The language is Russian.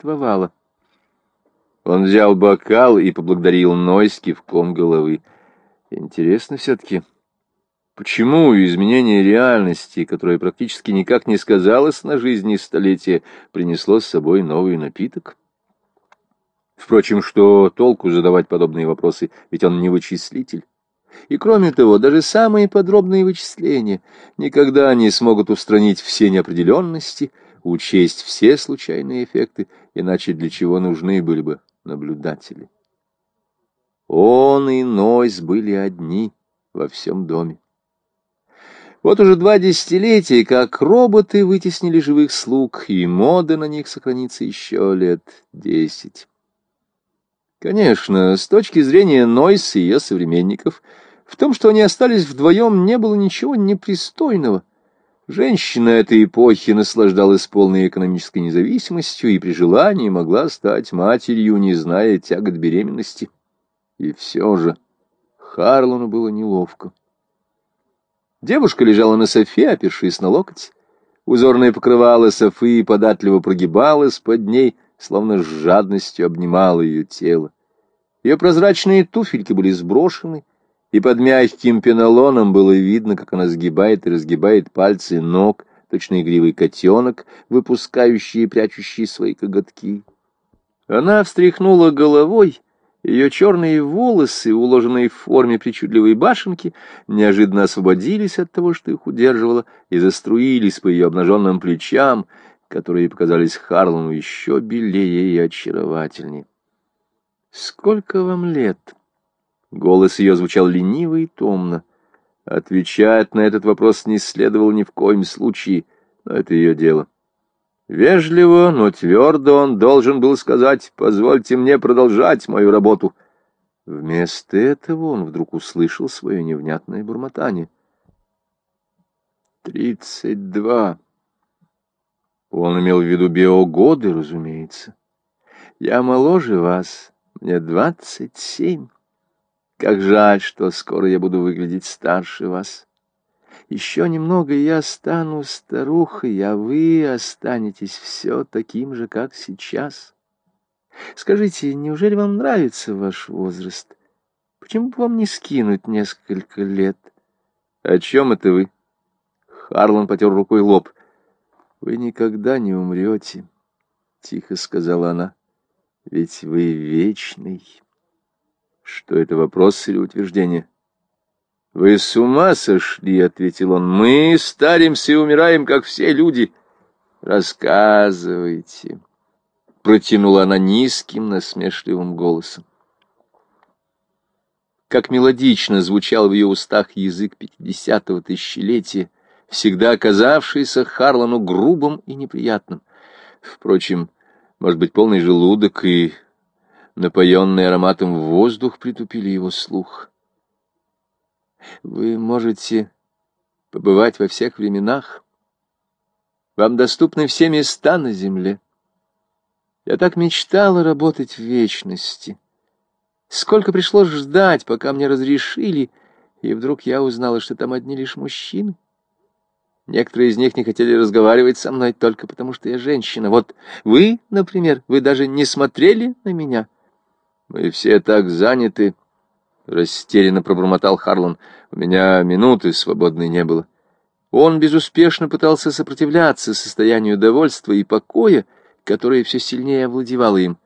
существовало. Он взял бокал и поблагодарил Нойс кивком головы. Интересно все-таки, почему изменение реальности, которое практически никак не сказалось на жизни столетия, принесло с собой новый напиток? Впрочем, что толку задавать подобные вопросы, ведь он не вычислитель. И кроме того, даже самые подробные вычисления никогда не смогут устранить все неопределенности, учесть все случайные эффекты, иначе для чего нужны были бы наблюдатели. Он и Нойс были одни во всем доме. Вот уже два десятилетия, как роботы вытеснили живых слуг, и мода на них сохранится еще лет десять. Конечно, с точки зрения Нойс и ее современников, в том, что они остались вдвоем, не было ничего непристойного. Женщина этой эпохи наслаждалась полной экономической независимостью и при желании могла стать матерью, не зная тягот беременности. И все же Харлону было неловко. Девушка лежала на софе, опершись на локоть. Узорное покрывало софы податливо прогибалось под ней, словно с жадностью обнимало ее тело. Ее прозрачные туфельки были сброшены, и под мягким пенолоном было видно, как она сгибает и разгибает пальцы ног, точно игривый котенок, выпускающий и прячущий свои коготки. Она встряхнула головой, ее черные волосы, уложенные в форме причудливой башенки, неожиданно освободились от того, что их удерживало, и заструились по ее обнаженным плечам, которые показались Харлану еще белее и очаровательнее. «Сколько вам лет?» Голос ее звучал лениво и томно. Отвечать на этот вопрос не следовало ни в коем случае, но это ее дело. Вежливо, но твердо он должен был сказать «позвольте мне продолжать мою работу». Вместо этого он вдруг услышал свое невнятное бормотание. «Тридцать два». Он имел в виду биогоды, разумеется. «Я моложе вас, мне двадцать семь». Как жаль, что скоро я буду выглядеть старше вас. Еще немного, и я стану старухой, а вы останетесь все таким же, как сейчас. Скажите, неужели вам нравится ваш возраст? Почему бы вам не скинуть несколько лет? О чем это вы? Харлан потер рукой лоб. Вы никогда не умрете, тихо сказала она. Ведь вы вечный. Что это, вопрос или утверждение? «Вы с ума сошли?» — ответил он. «Мы старимся и умираем, как все люди». «Рассказывайте», — протянула она низким, насмешливым голосом. Как мелодично звучал в ее устах язык пятидесятого тысячелетия, всегда оказавшийся Харлану грубым и неприятным. Впрочем, может быть, полный желудок и напоенный ароматом воздух притупили его слух. Вы можете побывать во всех временах. Вам доступны все места на земле. Я так мечтала работать в вечности. Сколько пришлось ждать, пока мне разрешили, и вдруг я узнала, что там одни лишь мужчины. Некоторые из них не хотели разговаривать со мной только потому, что я женщина. Вот вы, например, вы даже не смотрели на меня — мы все так заняты, — растерянно пробормотал Харлан. У меня минуты свободной не было. Он безуспешно пытался сопротивляться состоянию довольства и покоя, которое все сильнее овладевало им.